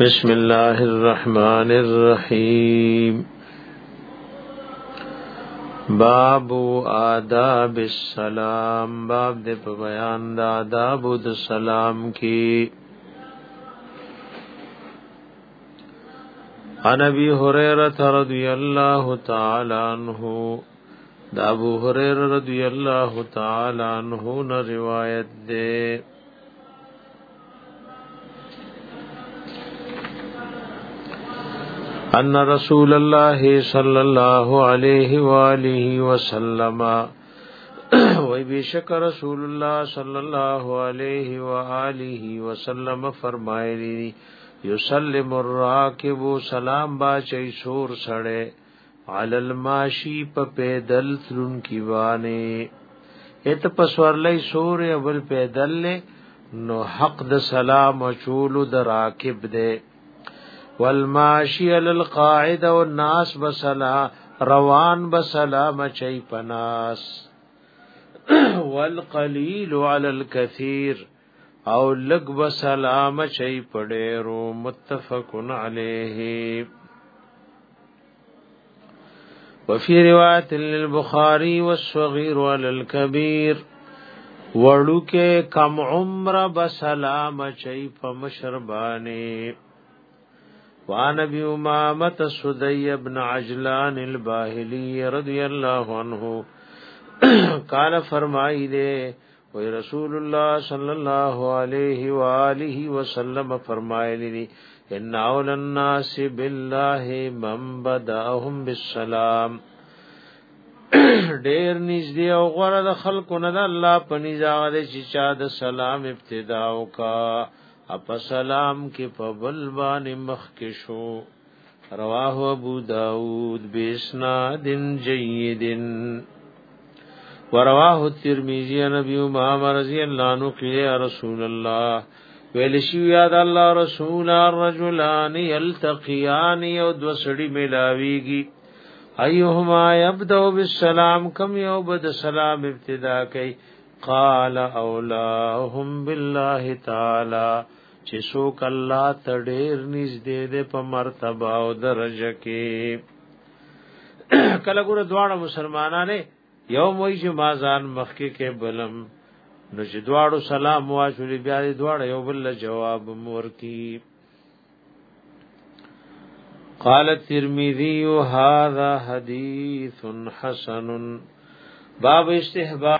بسم اللہ الرحمن الرحیم باب باب آداب آداب السلام دے پا بیان دا دا سلام کی ردو اللہ دابو ہو رد اللہ تعالان روایت دے ان رسول الله صلى الله عليه واله وسلم وی بیشک رسول الله صلی الله علیه و آله وسلم فرمایلی یسلم الراکب سلام با چي شور سړې عل الماشي په پیدل ترن کی وانه ات پسورلې شور اول پیدل نو حق د سلام چولو د راکب ده والماشی للقاعد او ناس بسلا روان بسلا مچي پناس والقلیل علی الكثير او لګ بسلام چي پډېرو متفقن علیه وفي روایت للبخاری والصغير وللكبير وړو کې کم عمر بسلام چي په مشربانه وعن ابي امامه السدي بن عجلان الباهلي رضي الله عنه قال فرمائی دے وی رسول الله صلی الله علیه و آله وسلم فرمایلی دی ان اول الناس بالله من بداهم بالسلام ډیر نږدې او غوړه د خلکو نه د الله په نزاغه چې چا د سلام ابتدا وکا اپا سلام کې په بل باندې مخ کې شو رواه ابو داود بسناد جيد ورواه الترمذي عن ابي امامه رضي الله عنه قال رسول الله ویل شي یاد الله رسول الرجلان يلتقيان یو د وسړي ملاويږي ايهما يبدا بالسلام كم یو بد سلام ابتدا کوي قال اولاهم بالله تعالی چې څوک الله ته ډېر نږدې ده په مرتبه او درجه کې کله ګوره دواړه مسلمانانه یو موي چې مازان مخکې کې بلم نو چې دواړو سلام واچولي بیا دې دواړه یو بل جواب مورکی قال الترمذي هذا حديث حسن باب استحباب